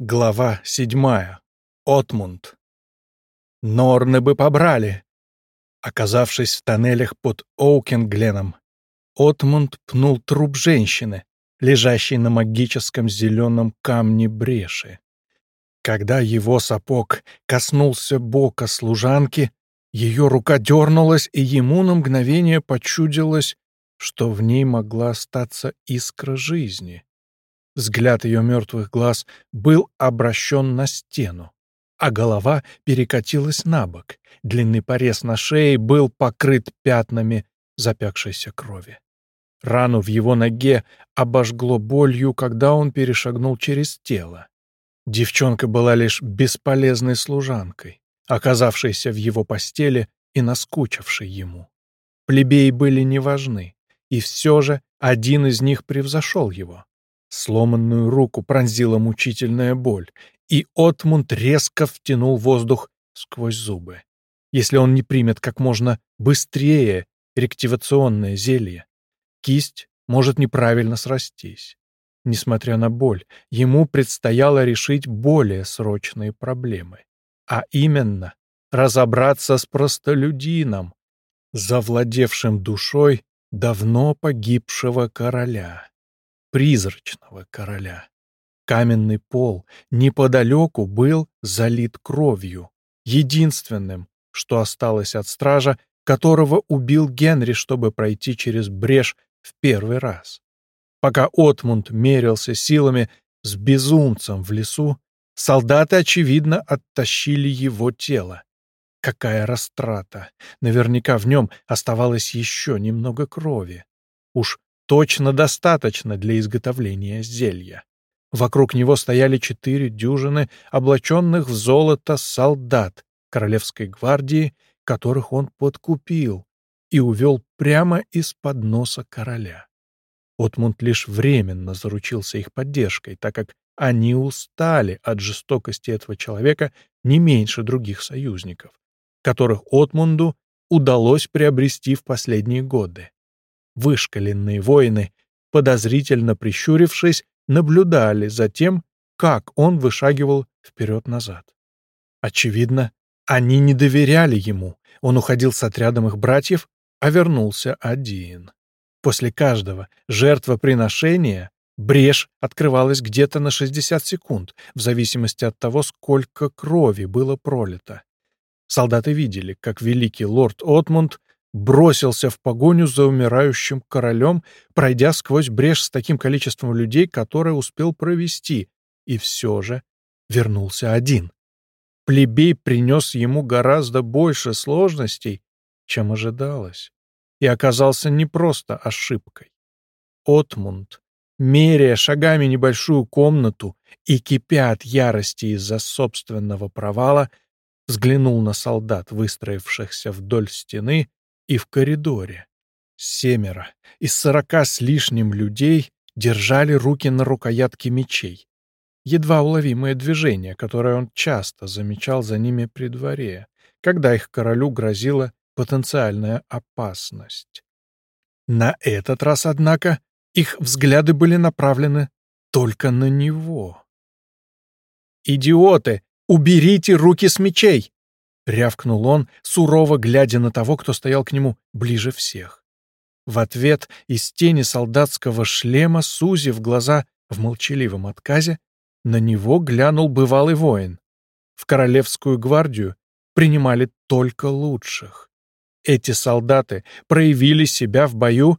Глава седьмая. Отмунд. Норны бы побрали. Оказавшись в тоннелях под Оукенгленом, Отмунд пнул труп женщины, лежащей на магическом зеленом камне бреши. Когда его сапог коснулся бока служанки, ее рука дернулась, и ему на мгновение почудилось, что в ней могла остаться искра жизни. Взгляд ее мертвых глаз был обращен на стену, а голова перекатилась на бок. Длинный порез на шее был покрыт пятнами запекшейся крови. Рану в его ноге обожгло болью, когда он перешагнул через тело. Девчонка была лишь бесполезной служанкой, оказавшейся в его постели и наскучившей ему. Плебеи были неважны, и все же один из них превзошел его. Сломанную руку пронзила мучительная боль, и Отмунд резко втянул воздух сквозь зубы. Если он не примет как можно быстрее рективационное зелье, кисть может неправильно срастись. Несмотря на боль, ему предстояло решить более срочные проблемы. А именно, разобраться с простолюдином, завладевшим душой давно погибшего короля призрачного короля. Каменный пол неподалеку был залит кровью, единственным, что осталось от стража, которого убил Генри, чтобы пройти через брешь в первый раз. Пока Отмунд мерился силами с безумцем в лесу, солдаты, очевидно, оттащили его тело. Какая растрата! Наверняка в нем оставалось еще немного крови. Уж точно достаточно для изготовления зелья. Вокруг него стояли четыре дюжины облаченных в золото солдат Королевской гвардии, которых он подкупил и увел прямо из-под носа короля. Отмунд лишь временно заручился их поддержкой, так как они устали от жестокости этого человека не меньше других союзников, которых Отмунду удалось приобрести в последние годы. Вышкаленные воины, подозрительно прищурившись, наблюдали за тем, как он вышагивал вперед-назад. Очевидно, они не доверяли ему. Он уходил с отрядом их братьев, а вернулся один. После каждого жертвоприношения брешь открывалась где-то на 60 секунд, в зависимости от того, сколько крови было пролито. Солдаты видели, как великий лорд Отмунд бросился в погоню за умирающим королем, пройдя сквозь брешь с таким количеством людей, которое успел провести, и все же вернулся один. Плебей принес ему гораздо больше сложностей, чем ожидалось, и оказался не просто ошибкой. Отмунд, меряя шагами небольшую комнату и кипя от ярости из-за собственного провала, взглянул на солдат, выстроившихся вдоль стены, и в коридоре. Семеро из сорока с лишним людей держали руки на рукоятке мечей. Едва уловимое движение, которое он часто замечал за ними при дворе, когда их королю грозила потенциальная опасность. На этот раз, однако, их взгляды были направлены только на него. «Идиоты! Уберите руки с мечей!» — рявкнул он, сурово глядя на того, кто стоял к нему ближе всех. В ответ из тени солдатского шлема, сузив глаза в молчаливом отказе, на него глянул бывалый воин. В королевскую гвардию принимали только лучших. Эти солдаты проявили себя в бою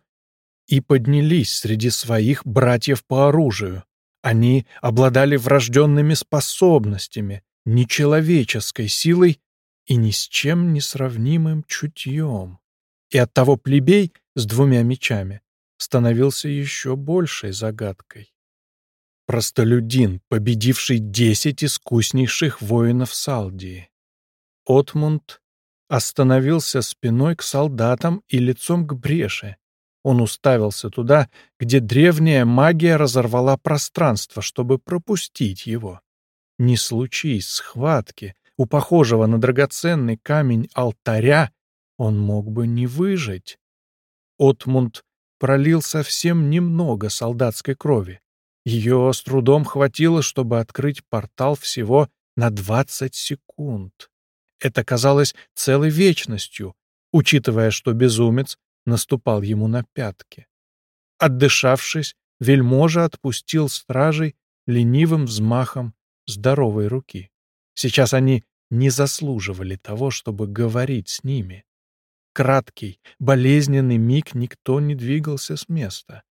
и поднялись среди своих братьев по оружию. Они обладали врожденными способностями, нечеловеческой силой и ни с чем не сравнимым чутьем. И оттого плебей с двумя мечами становился еще большей загадкой. Простолюдин, победивший десять искуснейших воинов Салдии. Отмунд остановился спиной к солдатам и лицом к бреше. Он уставился туда, где древняя магия разорвала пространство, чтобы пропустить его. Не случись схватки, у похожего на драгоценный камень алтаря он мог бы не выжить. Отмунд пролил совсем немного солдатской крови, Ее с трудом хватило, чтобы открыть портал всего на 20 секунд. Это казалось целой вечностью, учитывая, что безумец наступал ему на пятки. Отдышавшись, вельможа отпустил стражей ленивым взмахом здоровой руки. Сейчас они не заслуживали того, чтобы говорить с ними. Краткий, болезненный миг никто не двигался с места.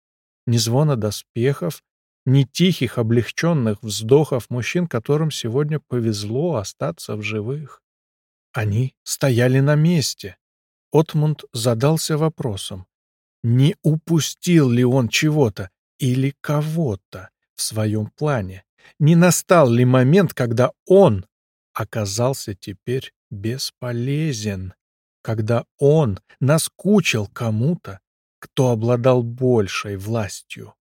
Ни звона доспехов, ни тихих, облегченных вздохов мужчин, которым сегодня повезло остаться в живых. Они стояли на месте. Отмунд задался вопросом, не упустил ли он чего-то или кого-то в своем плане? Не настал ли момент, когда он оказался теперь бесполезен? Когда он наскучил кому-то, кто обладал большей властью?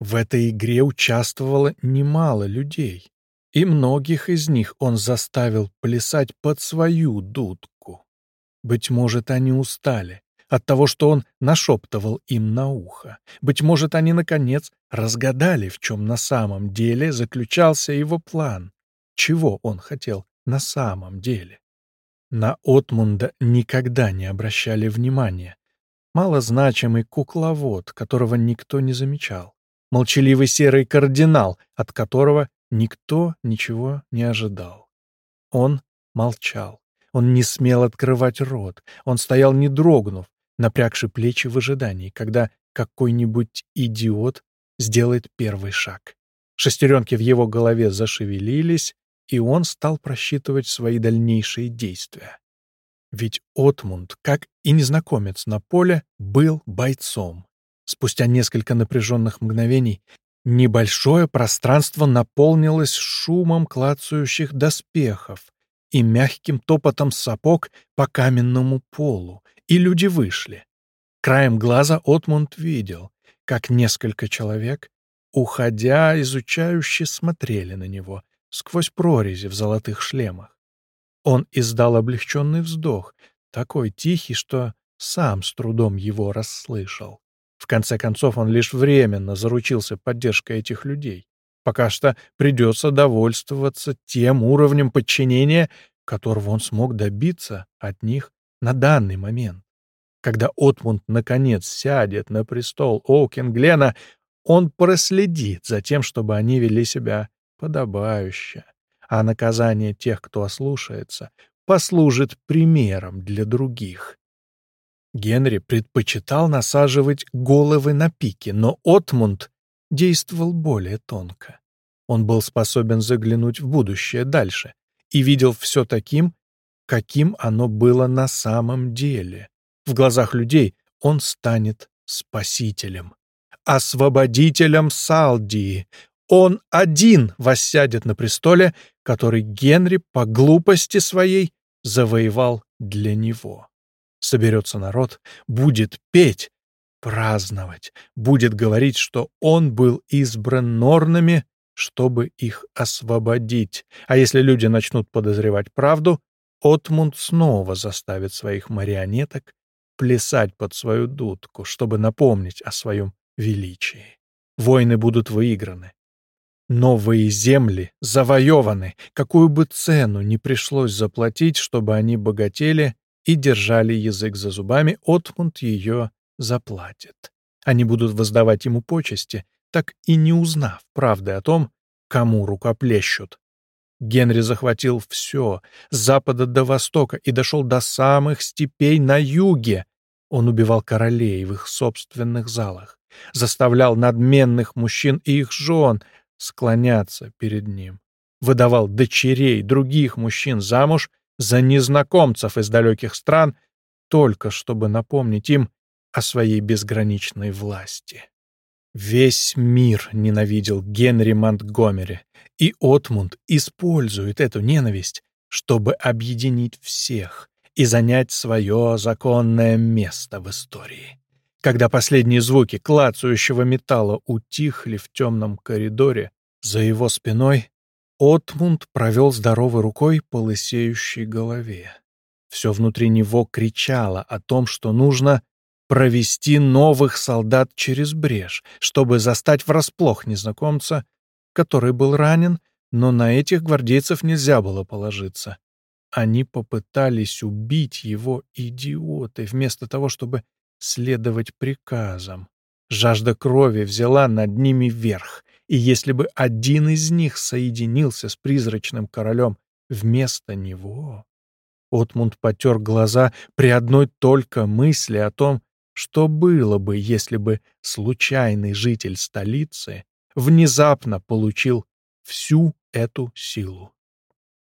В этой игре участвовало немало людей, и многих из них он заставил плясать под свою дудку. Быть может, они устали, от того, что он нашептывал им на ухо. Быть может, они, наконец, разгадали, в чем на самом деле заключался его план, чего он хотел на самом деле. На Отмунда никогда не обращали внимания. Малозначимый кукловод, которого никто не замечал. Молчаливый серый кардинал, от которого никто ничего не ожидал. Он молчал. Он не смел открывать рот. Он стоял не дрогнув, напрягши плечи в ожидании, когда какой-нибудь идиот сделает первый шаг. Шестеренки в его голове зашевелились, и он стал просчитывать свои дальнейшие действия. Ведь Отмунд, как и незнакомец на поле, был бойцом. Спустя несколько напряженных мгновений небольшое пространство наполнилось шумом клацающих доспехов и мягким топотом сапог по каменному полу, и люди вышли. Краем глаза Отмунд видел, как несколько человек, уходя, изучающе смотрели на него сквозь прорези в золотых шлемах. Он издал облегченный вздох, такой тихий, что сам с трудом его расслышал. В конце концов, он лишь временно заручился поддержкой этих людей. Пока что придется довольствоваться тем уровнем подчинения, которого он смог добиться от них на данный момент. Когда Отмунд наконец сядет на престол Оукенглена, он проследит за тем, чтобы они вели себя подобающе, а наказание тех, кто ослушается, послужит примером для других. Генри предпочитал насаживать головы на пики, но Отмунд действовал более тонко. Он был способен заглянуть в будущее дальше и видел все таким, каким оно было на самом деле. В глазах людей он станет спасителем, освободителем Салдии. Он один воссядет на престоле, который Генри по глупости своей завоевал для него. Соберется народ, будет петь, праздновать, будет говорить, что он был избран норнами, чтобы их освободить. А если люди начнут подозревать правду, Отмунд снова заставит своих марионеток плясать под свою дудку, чтобы напомнить о своем величии. Войны будут выиграны. Новые земли завоеваны, какую бы цену ни пришлось заплатить, чтобы они богатели и держали язык за зубами, Отмунд ее заплатит. Они будут воздавать ему почести, так и не узнав правды о том, кому рукоплещут. Генри захватил все, с запада до востока, и дошел до самых степей на юге. Он убивал королей в их собственных залах, заставлял надменных мужчин и их жен склоняться перед ним, выдавал дочерей других мужчин замуж за незнакомцев из далеких стран, только чтобы напомнить им о своей безграничной власти. Весь мир ненавидел Генри Монтгомери, и Отмунд использует эту ненависть, чтобы объединить всех и занять свое законное место в истории. Когда последние звуки клацающего металла утихли в темном коридоре, за его спиной Отмунд провел здоровой рукой по лысеющей голове. Все внутри него кричало о том, что нужно провести новых солдат через брешь, чтобы застать врасплох незнакомца, который был ранен, но на этих гвардейцев нельзя было положиться. Они попытались убить его, идиоты, вместо того, чтобы следовать приказам. Жажда крови взяла над ними верх, и если бы один из них соединился с призрачным королем вместо него... Отмунд потер глаза при одной только мысли о том, что было бы, если бы случайный житель столицы внезапно получил всю эту силу.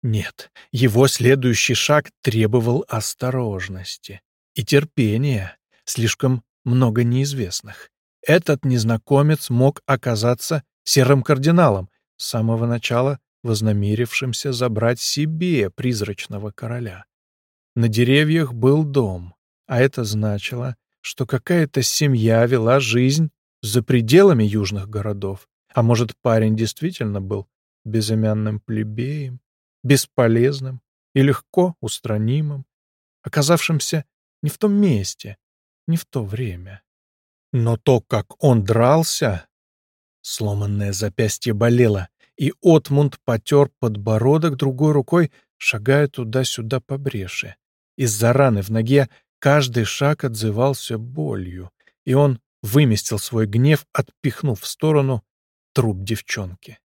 Нет, его следующий шаг требовал осторожности и терпения. Слишком много неизвестных. Этот незнакомец мог оказаться серым кардиналом, с самого начала вознамерившимся забрать себе призрачного короля. На деревьях был дом, а это значило, что какая-то семья вела жизнь за пределами южных городов. А может, парень действительно был безымянным плебеем, бесполезным и легко устранимым, оказавшимся не в том месте, не в то время. Но то, как он дрался... Сломанное запястье болело, и Отмунд потер подбородок другой рукой, шагая туда-сюда по бреши. Из-за раны в ноге каждый шаг отзывался болью, и он выместил свой гнев, отпихнув в сторону труп девчонки.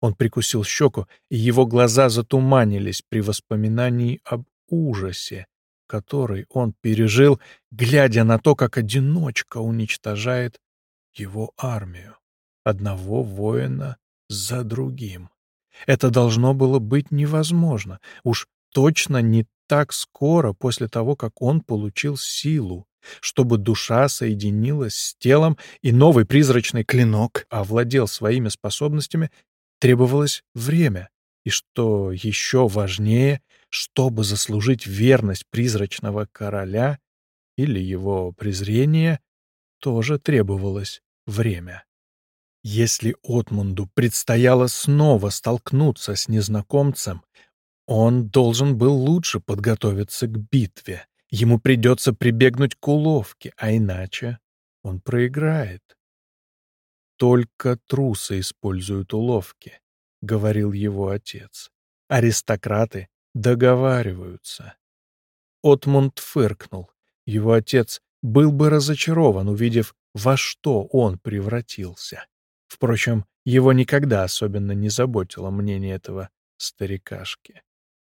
Он прикусил щеку, и его глаза затуманились при воспоминании об ужасе, который он пережил, глядя на то, как одиночка уничтожает его армию, одного воина за другим. Это должно было быть невозможно, уж точно не так скоро после того, как он получил силу, чтобы душа соединилась с телом, и новый призрачный клинок овладел своими способностями, требовалось время, и, что еще важнее, чтобы заслужить верность призрачного короля или его презрение, тоже требовалось время. Если Отмунду предстояло снова столкнуться с незнакомцем, он должен был лучше подготовиться к битве. Ему придется прибегнуть к уловке, а иначе он проиграет. Только трусы используют уловки, — говорил его отец. Аристократы договариваются. Отмунд фыркнул. Его отец был бы разочарован, увидев, во что он превратился. Впрочем, его никогда особенно не заботило мнение этого старикашки.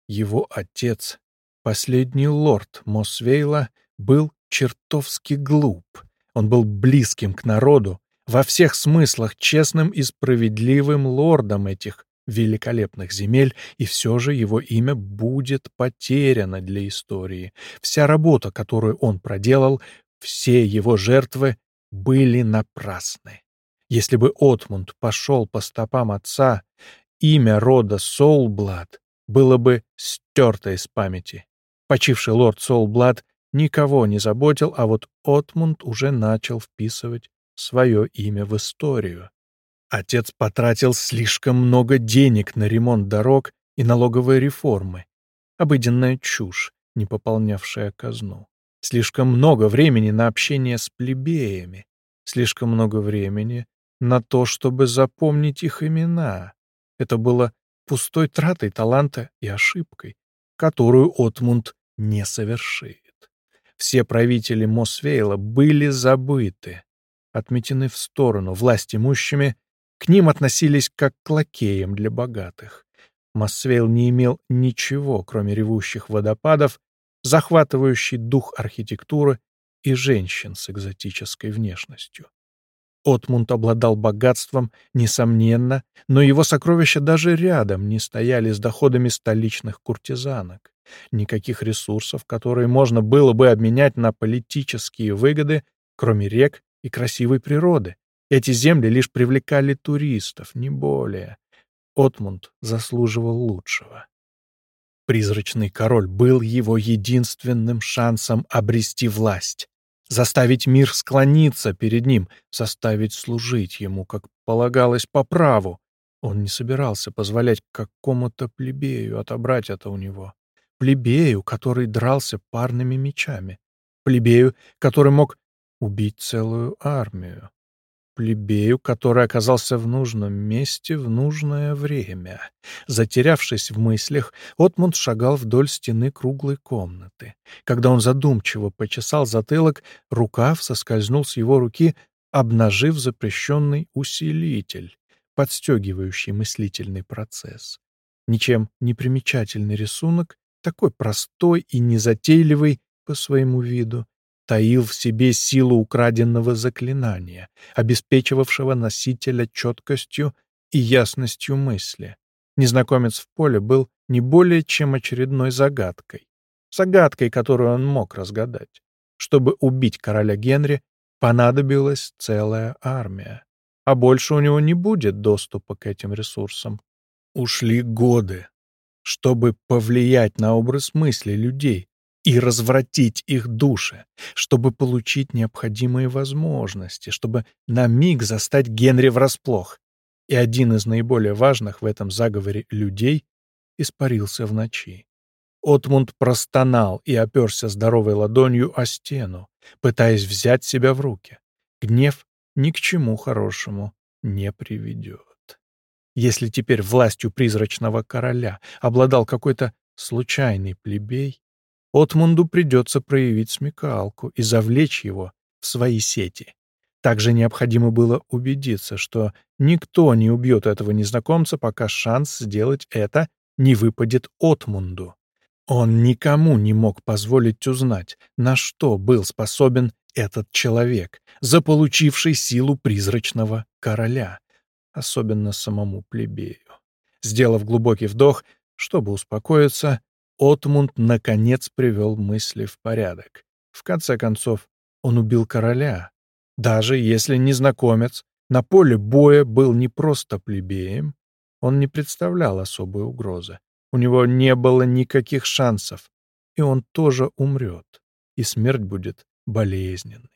Его отец, последний лорд Мосвейла, был чертовски глуп. Он был близким к народу, во всех смыслах честным и справедливым лордом этих великолепных земель, и все же его имя будет потеряно для истории. Вся работа, которую он проделал, все его жертвы были напрасны. Если бы Отмунд пошел по стопам отца, имя рода Солблад было бы стерто из памяти. Почивший лорд Солблад никого не заботил, а вот Отмунд уже начал вписывать свое имя в историю. Отец потратил слишком много денег на ремонт дорог и налоговые реформы. Обыденная чушь, не пополнявшая казну. Слишком много времени на общение с плебеями. Слишком много времени на то, чтобы запомнить их имена. Это было пустой тратой таланта и ошибкой, которую Отмунд не совершит. Все правители Мосвейла были забыты отметены в сторону власть имущими, к ним относились как к лакеям для богатых. Массвейл не имел ничего, кроме ревущих водопадов, захватывающий дух архитектуры и женщин с экзотической внешностью. Отмунд обладал богатством, несомненно, но его сокровища даже рядом не стояли с доходами столичных куртизанок. Никаких ресурсов, которые можно было бы обменять на политические выгоды, кроме рек и красивой природы. Эти земли лишь привлекали туристов, не более. Отмунд заслуживал лучшего. Призрачный король был его единственным шансом обрести власть, заставить мир склониться перед ним, заставить служить ему, как полагалось по праву. Он не собирался позволять какому-то плебею отобрать это у него. Плебею, который дрался парными мечами. Плебею, который мог убить целую армию. Плебею, который оказался в нужном месте в нужное время. Затерявшись в мыслях, Отмунд шагал вдоль стены круглой комнаты. Когда он задумчиво почесал затылок, рукав соскользнул с его руки, обнажив запрещенный усилитель, подстегивающий мыслительный процесс. Ничем не примечательный рисунок, такой простой и незатейливый по своему виду, таил в себе силу украденного заклинания, обеспечивавшего носителя четкостью и ясностью мысли. Незнакомец в поле был не более чем очередной загадкой. Загадкой, которую он мог разгадать. Чтобы убить короля Генри, понадобилась целая армия. А больше у него не будет доступа к этим ресурсам. Ушли годы, чтобы повлиять на образ мысли людей, и развратить их души, чтобы получить необходимые возможности, чтобы на миг застать Генри врасплох. И один из наиболее важных в этом заговоре людей испарился в ночи. Отмунд простонал и оперся здоровой ладонью о стену, пытаясь взять себя в руки. Гнев ни к чему хорошему не приведет. Если теперь властью призрачного короля обладал какой-то случайный плебей, Отмунду придется проявить смекалку и завлечь его в свои сети. Также необходимо было убедиться, что никто не убьет этого незнакомца, пока шанс сделать это не выпадет Отмунду. Он никому не мог позволить узнать, на что был способен этот человек, заполучивший силу призрачного короля, особенно самому плебею. Сделав глубокий вдох, чтобы успокоиться, Отмунд наконец привел мысли в порядок. В конце концов, он убил короля. Даже если незнакомец на поле боя был не просто плебеем, он не представлял особой угрозы. У него не было никаких шансов, и он тоже умрет, и смерть будет болезненной.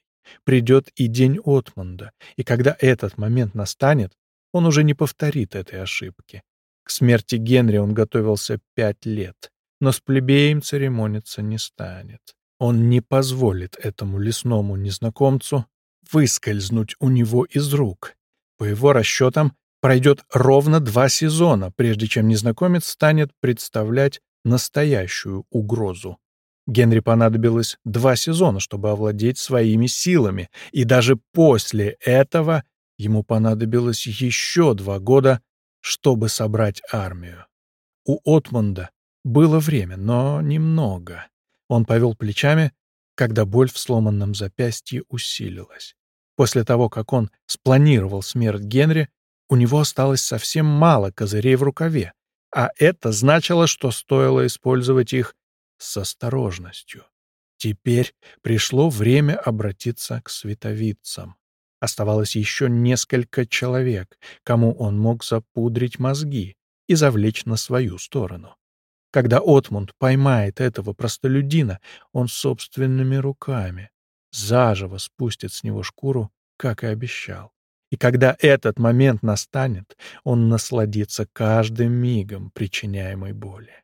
Придет и день Отмунда, и когда этот момент настанет, он уже не повторит этой ошибки. К смерти Генри он готовился пять лет но с плебеем церемониться не станет. Он не позволит этому лесному незнакомцу выскользнуть у него из рук. По его расчетам, пройдет ровно два сезона, прежде чем незнакомец станет представлять настоящую угрозу. Генри понадобилось два сезона, чтобы овладеть своими силами, и даже после этого ему понадобилось еще два года, чтобы собрать армию. У Отмунда было время, но немного. Он повел плечами, когда боль в сломанном запястье усилилась. После того, как он спланировал смерть Генри, у него осталось совсем мало козырей в рукаве, а это значило, что стоило использовать их с осторожностью. Теперь пришло время обратиться к световицам. Оставалось еще несколько человек, кому он мог запудрить мозги и завлечь на свою сторону. Когда Отмунд поймает этого простолюдина, он собственными руками заживо спустит с него шкуру, как и обещал. И когда этот момент настанет, он насладится каждым мигом причиняемой боли.